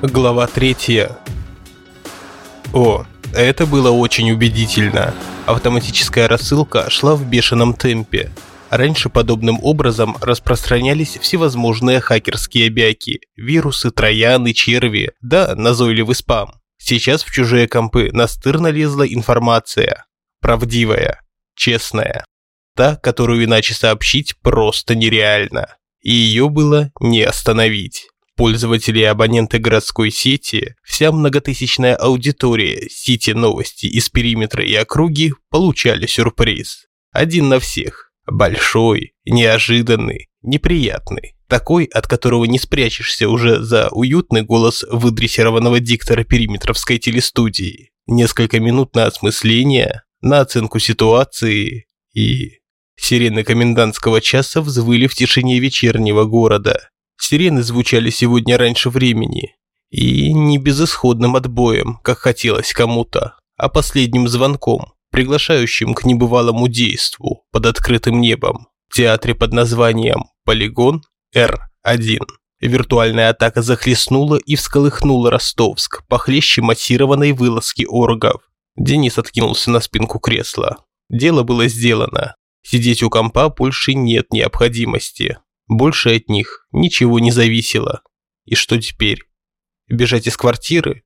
Глава третья. О, это было очень убедительно. Автоматическая рассылка шла в бешеном темпе. Раньше подобным образом распространялись всевозможные хакерские бяки, вирусы, трояны, черви, да назойливый спам. Сейчас в чужие компы настырно лезла информация. Правдивая, честная. Та, которую иначе сообщить просто нереально. И ее было не остановить. Пользователи и абоненты городской сети, вся многотысячная аудитория сети новости из периметра и округи получали сюрприз. Один на всех. Большой, неожиданный, неприятный. Такой, от которого не спрячешься уже за уютный голос выдрессированного диктора периметровской телестудии. Несколько минут на осмысление, на оценку ситуации и... Сирены комендантского часа взвыли в тишине вечернего города. Сирены звучали сегодня раньше времени. И не безысходным отбоем, как хотелось кому-то, а последним звонком, приглашающим к небывалому действу под открытым небом. В театре под названием «Полигон» Р-1. Виртуальная атака захлестнула и всколыхнула Ростовск, похлеще массированной вылазки оргов. Денис откинулся на спинку кресла. Дело было сделано. Сидеть у компа больше нет необходимости. Больше от них ничего не зависело. И что теперь? Бежать из квартиры?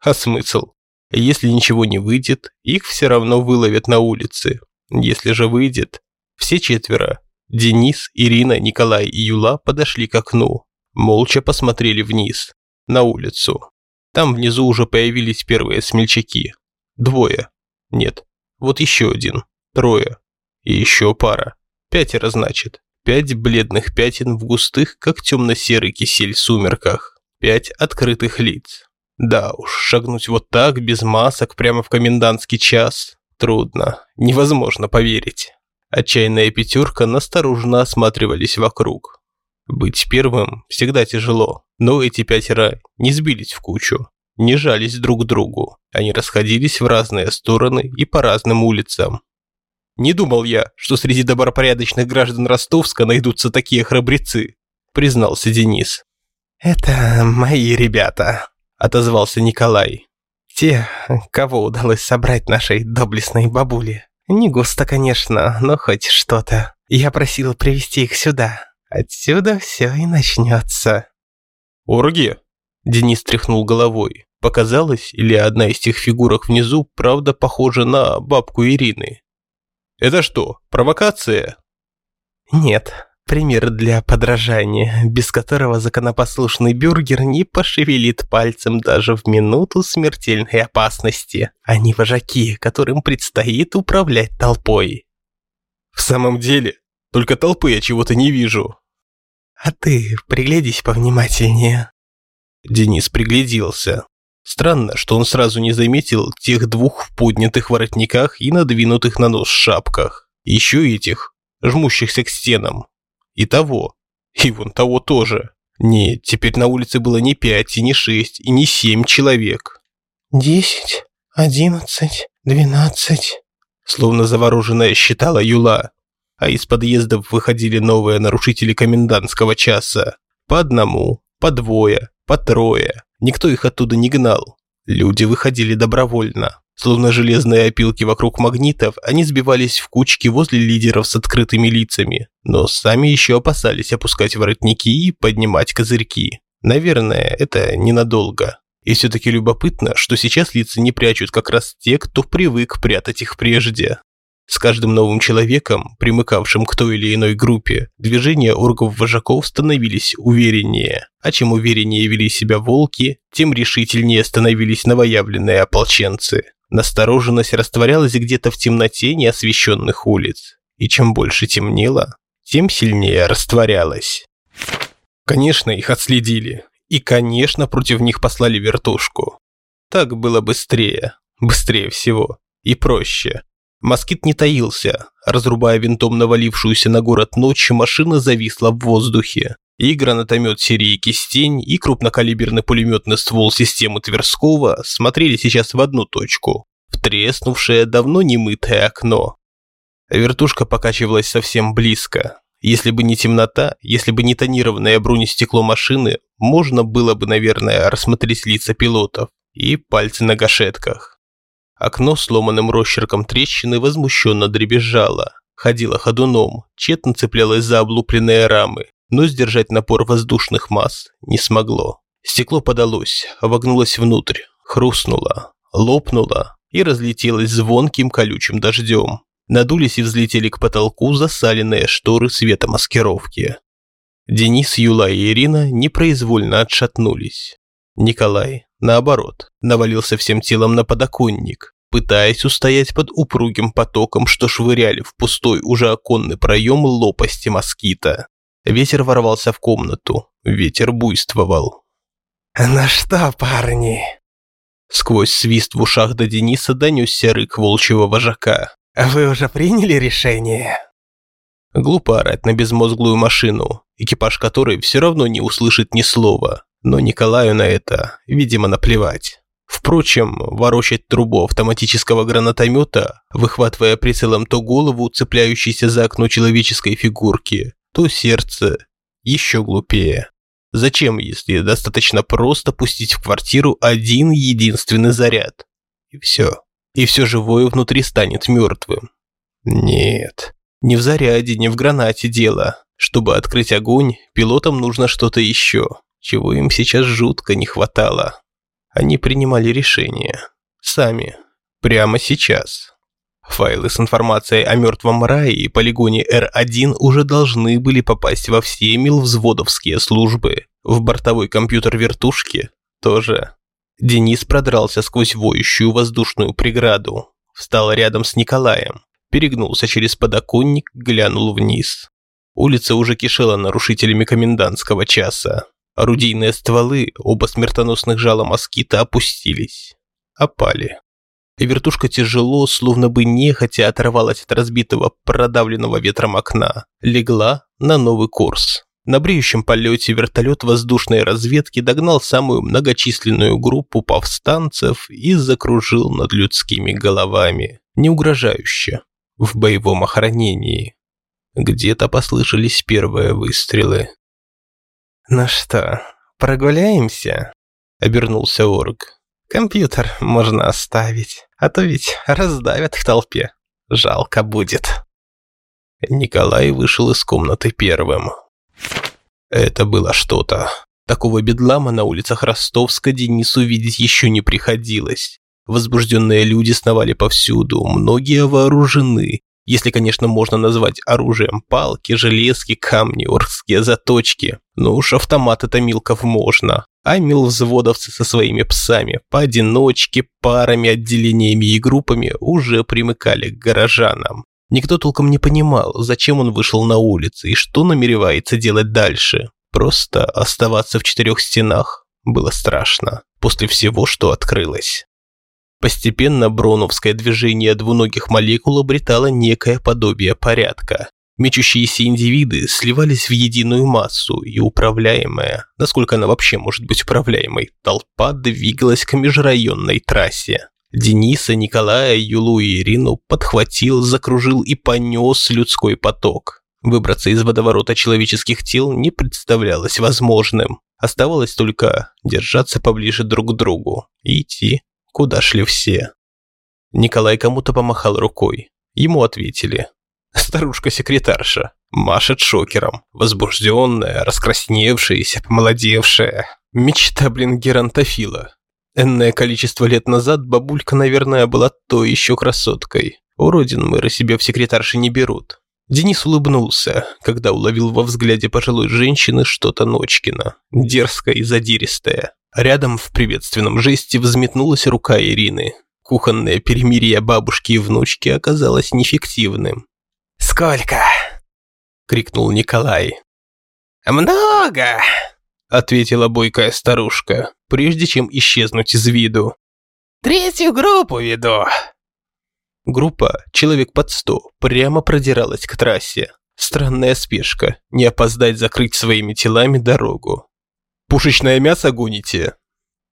А смысл? Если ничего не выйдет, их все равно выловят на улице. Если же выйдет, все четверо – Денис, Ирина, Николай и Юла – подошли к окну. Молча посмотрели вниз, на улицу. Там внизу уже появились первые смельчаки. Двое. Нет, вот еще один. Трое. И еще пара. Пятеро, значит. Пять бледных пятен в густых, как темно-серый кисель сумерках. Пять открытых лиц. Да уж, шагнуть вот так, без масок, прямо в комендантский час. Трудно. Невозможно поверить. Отчаянная пятерка настороженно осматривались вокруг. Быть первым всегда тяжело, но эти пятеро не сбились в кучу, не жались друг к другу. Они расходились в разные стороны и по разным улицам, не думал я, что среди добропорядочных граждан Ростовска найдутся такие храбрецы, признался Денис. Это мои ребята, отозвался Николай. Те, кого удалось собрать нашей доблестной бабуле. Не густо, конечно, но хоть что-то. Я просил привести их сюда. Отсюда все и начнется. Орги? Денис тряхнул головой. Показалось, или одна из тех фигурок внизу, правда, похожа на бабку Ирины. Это что, провокация? Нет, пример для подражания, без которого законопослушный бюргер не пошевелит пальцем даже в минуту смертельной опасности. Они вожаки, которым предстоит управлять толпой. В самом деле, только толпы я чего-то не вижу. А ты приглядись повнимательнее. Денис пригляделся. Странно, что он сразу не заметил тех двух в поднятых воротниках и надвинутых на нос шапках. Еще этих, жмущихся к стенам. И того. И вон того тоже. Нет, теперь на улице было не пять, и не шесть, и не семь человек. «Десять, одиннадцать, двенадцать», словно завороженная считала Юла. А из подъездов выходили новые нарушители комендантского часа. По одному, по двое, по трое. Никто их оттуда не гнал. Люди выходили добровольно. Словно железные опилки вокруг магнитов, они сбивались в кучки возле лидеров с открытыми лицами, но сами еще опасались опускать воротники и поднимать козырьки. Наверное, это ненадолго. И все-таки любопытно, что сейчас лица не прячут как раз те, кто привык прятать их прежде. С каждым новым человеком, примыкавшим к той или иной группе, движения оргов-вожаков становились увереннее. А чем увереннее вели себя волки, тем решительнее становились новоявленные ополченцы. Настороженность растворялась где-то в темноте неосвещенных улиц. И чем больше темнело, тем сильнее растворялась. Конечно, их отследили. И, конечно, против них послали вертушку. Так было быстрее. Быстрее всего. И проще. Москит не таился. Разрубая винтом навалившуюся на город ночь, машина зависла в воздухе. И гранатомет серии «Кистень», и крупнокалиберный пулеметный ствол системы Тверского смотрели сейчас в одну точку – в треснувшее, давно немытое окно. Вертушка покачивалась совсем близко. Если бы не темнота, если бы не тонированное бронестекло машины, можно было бы, наверное, рассмотреть лица пилотов и пальцы на гашетках. Окно сломанным росчерком трещины возмущенно дребезжало, ходило ходуном, тщетно цеплялось за облупленные рамы, но сдержать напор воздушных масс не смогло. Стекло подалось, вогнулось внутрь, хрустнуло, лопнуло и разлетелось звонким колючим дождем. Надулись и взлетели к потолку засаленные шторы светомаскировки. Денис, Юла и Ирина непроизвольно отшатнулись. Николай, наоборот, навалился всем телом на подоконник, пытаясь устоять под упругим потоком, что швыряли в пустой уже оконный проем лопасти москита. Ветер ворвался в комнату, ветер буйствовал. «Ну что, парни?» Сквозь свист в ушах до Дениса донесся рык волчьего вожака. «Вы уже приняли решение?» Глупо орать на безмозглую машину, экипаж которой все равно не услышит ни слова, но Николаю на это, видимо, наплевать. Впрочем, ворочать трубу автоматического гранатомета, выхватывая прицелом то голову, цепляющейся за окно человеческой фигурки, то сердце, еще глупее. Зачем, если достаточно просто пустить в квартиру один единственный заряд? И все. И все живое внутри станет мертвым. Нет, не в заряде, не в гранате дело. Чтобы открыть огонь, пилотам нужно что-то еще, чего им сейчас жутко не хватало. Они принимали решение. Сами. Прямо сейчас. Файлы с информацией о мертвом рае и полигоне Р-1 уже должны были попасть во все милвзводовские службы. В бортовой компьютер вертушки тоже. Денис продрался сквозь воющую воздушную преграду. Встал рядом с Николаем перегнулся через подоконник, глянул вниз. Улица уже кишела нарушителями комендантского часа. Орудийные стволы, оба смертоносных жала москита опустились. Опали. И вертушка тяжело, словно бы нехотя оторвалась от разбитого, продавленного ветром окна, легла на новый курс. На бреющем полете вертолет воздушной разведки догнал самую многочисленную группу повстанцев и закружил над людскими головами, не угрожающе, в боевом охранении. Где-то послышались первые выстрелы. «Ну что, прогуляемся?» – обернулся Орг. «Компьютер можно оставить, а то ведь раздавят в толпе. Жалко будет». Николай вышел из комнаты первым. Это было что-то. Такого бедлама на улицах Ростовска Денису видеть еще не приходилось. Возбужденные люди сновали повсюду, многие вооружены, если, конечно, можно назвать оружием палки, железки, камни, оркские заточки. Но уж автоматы-то Милков можно. А милвзводовцы со своими псами, поодиночке, парами, отделениями и группами уже примыкали к горожанам. Никто толком не понимал, зачем он вышел на улицы и что намеревается делать дальше. Просто оставаться в четырех стенах было страшно после всего, что открылось. Постепенно броновское движение двуногих молекул обретало некое подобие порядка. Мечущиеся индивиды сливались в единую массу, и управляемая, насколько она вообще может быть управляемой, толпа двигалась к межрайонной трассе. Дениса, Николая, Юлу и Ирину подхватил, закружил и понес людской поток. Выбраться из водоворота человеческих тел не представлялось возможным. Оставалось только держаться поближе друг к другу и идти куда шли все. Николай кому-то помахал рукой. Ему ответили. Старушка-секретарша. Машет шокером. Возбужденная, раскрасневшаяся, помолодевшая. Мечта, блин, геронтофила. Энное количество лет назад бабулька, наверное, была то еще красоткой. Уродин мэры себе в секретарши не берут. Денис улыбнулся, когда уловил во взгляде пожилой женщины что-то Ночкина, дерзкое и задиристое. Рядом в приветственном жесте взметнулась рука Ирины. Кухонное перемирие бабушки и внучки оказалось неэффективным. «Сколько?» – крикнул Николай. «Много!» – ответила бойкая старушка, прежде чем исчезнуть из виду. «Третью группу веду!» Группа, человек под сто, прямо продиралась к трассе. Странная спешка, не опоздать закрыть своими телами дорогу. Пушечное мясо гоните?»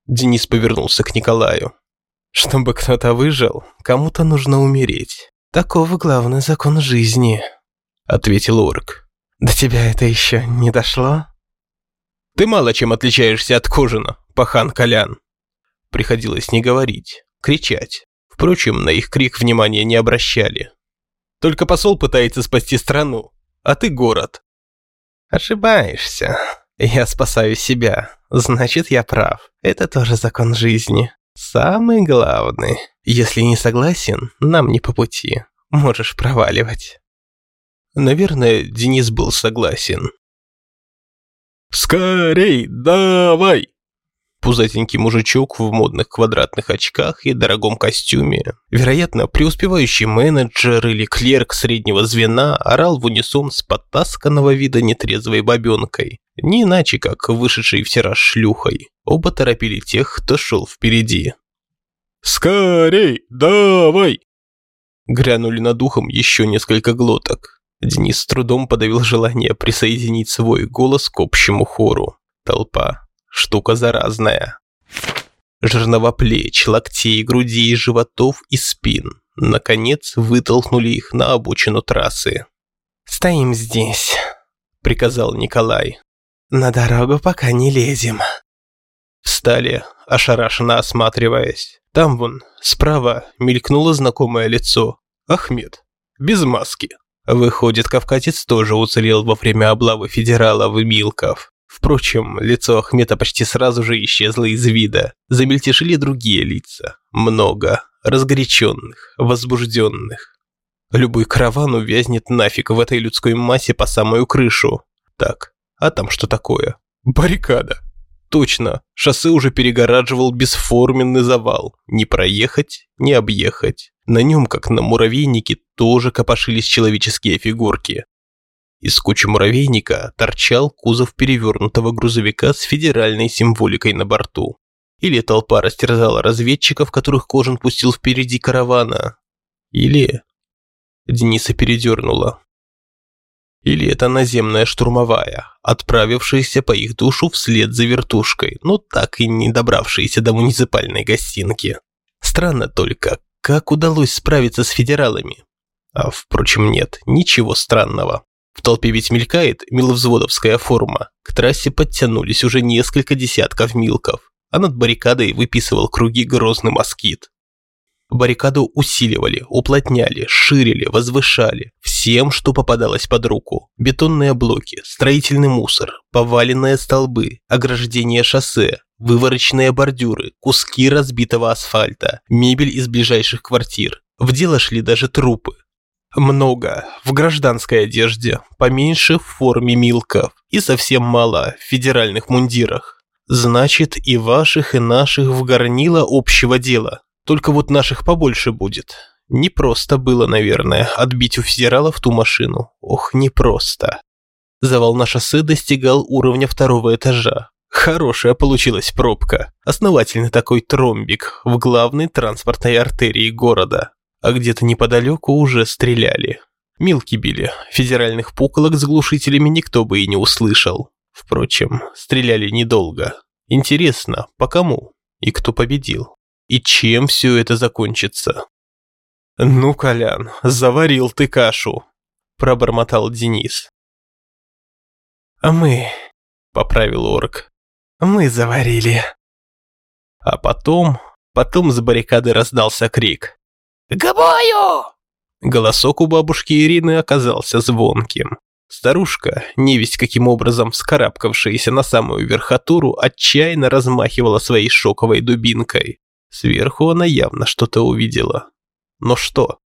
Денис повернулся к Николаю. «Чтобы кто-то выжил, кому-то нужно умереть. Таков главный закон жизни», — ответил орк. «До тебя это еще не дошло?» Ты мало чем отличаешься от Кожина, пахан Колян. Приходилось не говорить, кричать. Впрочем, на их крик внимания не обращали. Только посол пытается спасти страну, а ты город. Ошибаешься. Я спасаю себя. Значит, я прав. Это тоже закон жизни. Самый главный. Если не согласен, нам не по пути. Можешь проваливать. Наверное, Денис был согласен. «Скорей, давай!» Пузатенький мужичок в модных квадратных очках и дорогом костюме, вероятно, преуспевающий менеджер или клерк среднего звена, орал в унисон с подтасканного вида нетрезвой бабенкой, не иначе как вышедшей в тираж шлюхой. Оба торопили тех, кто шел впереди. «Скорей, давай!» Грянули над ухом еще несколько глоток. Денис с трудом подавил желание присоединить свой голос к общему хору. Толпа. Штука заразная. Жерновоплеч, локтей, грудей, животов и спин. Наконец вытолкнули их на обочину трассы. «Стоим здесь», — приказал Николай. «На дорогу пока не лезем». Встали, ошарашенно осматриваясь. Там вон, справа, мелькнуло знакомое лицо. Ахмед. Без маски. Выходит, кавказец тоже уцелел во время облавы федералов и милков. Впрочем, лицо Ахмета почти сразу же исчезло из вида. Замельтешили другие лица. Много. Разгоряченных, возбужденных. Любой караван увязнет нафиг в этой людской массе по самую крышу. Так, а там что такое? Баррикада. Точно, шоссе уже перегораживал бесформенный завал. Не проехать, не объехать. На нем, как на муравейнике, тоже копошились человеческие фигурки. Из кучи муравейника торчал кузов перевернутого грузовика с федеральной символикой на борту. Или толпа растерзала разведчиков, которых Кожин пустил впереди каравана. Или... Дениса передернула. Или это наземная штурмовая, отправившаяся по их душу вслед за вертушкой, но так и не добравшаяся до муниципальной гостинки. Странно только, как удалось справиться с федералами? А впрочем, нет, ничего странного. В толпе ведь мелькает миловзводовская форма. К трассе подтянулись уже несколько десятков милков, а над баррикадой выписывал круги грозный москит. Баррикаду усиливали, уплотняли, ширили, возвышали. Всем, что попадалось под руку. Бетонные блоки, строительный мусор, поваленные столбы, ограждение шоссе, вывороченные бордюры, куски разбитого асфальта, мебель из ближайших квартир. В дело шли даже трупы. Много в гражданской одежде, поменьше в форме милков и совсем мало в федеральных мундирах. Значит, и ваших, и наших в горнило общего дела. Только вот наших побольше будет. Непросто было, наверное, отбить у федералов ту машину. Ох, непросто. Завал на шоссе достигал уровня второго этажа. Хорошая получилась пробка. Основательный такой тромбик в главной транспортной артерии города. А где-то неподалеку уже стреляли. Милки били. Федеральных пуколок с глушителями никто бы и не услышал. Впрочем, стреляли недолго. Интересно, по кому? И кто победил? И чем все это закончится? «Ну, Колян, заварил ты кашу», – пробормотал Денис. «А мы», – поправил орк, – «мы заварили». А потом, потом с баррикады раздался крик. «К бою!» Голосок у бабушки Ирины оказался звонким. Старушка, невесть каким образом вскарабкавшаяся на самую верхотуру, отчаянно размахивала своей шоковой дубинкой. Сверху она явно что-то увидела. Но что?